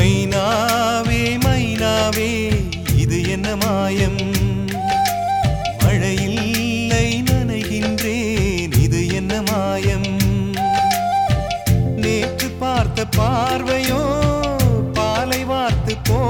மைனாவே மைனாவே இது என்ன மாயம்? மழையில்லை நனைகின்றேன் இது என்ன மாயம்? நேற்று பார்த்த பார்வையோ பாலை வார்த்து போ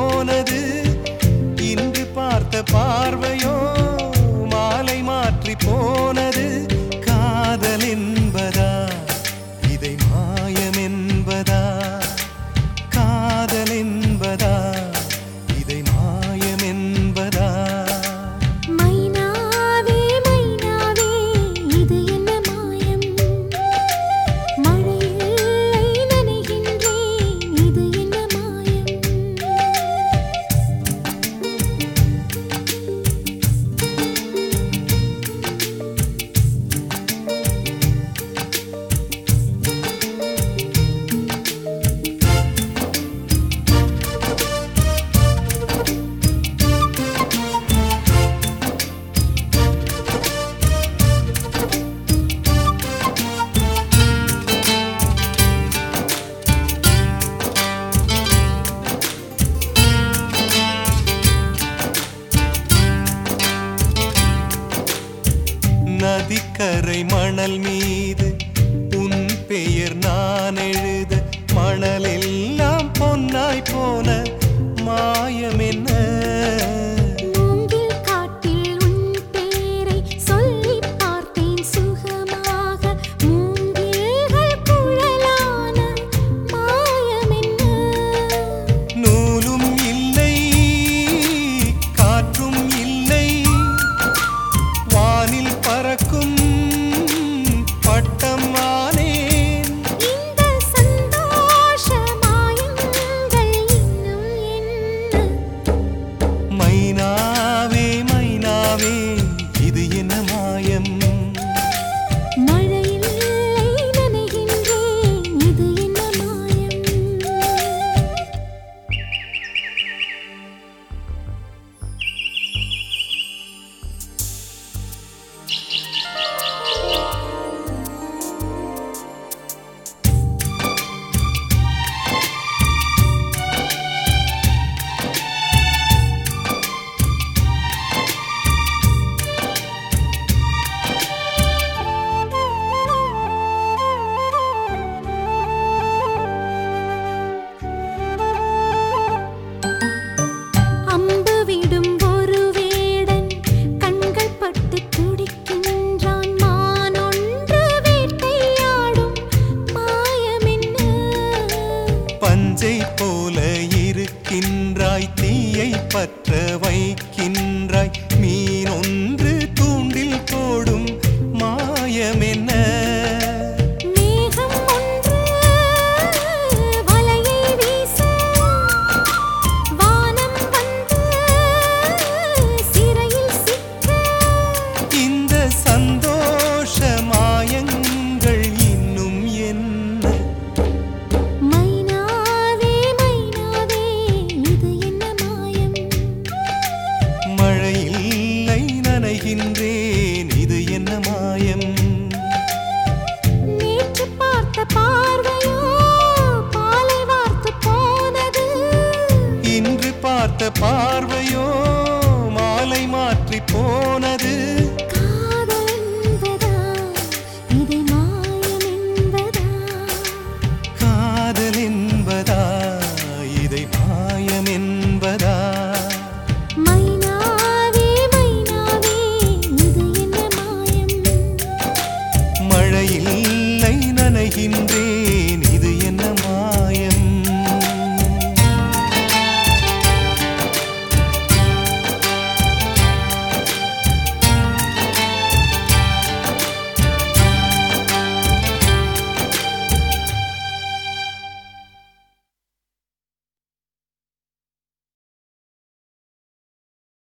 நதிக்கரை மணல் மீது உன் பெயர் நான் எழுத மணலெல்லாம் பொன்னாய் போன நஞ்சை போல இருக்கின்றாய் தீயை பற்ற வை. பார்த்த பார்வையோ மாலை மாற்றி போனது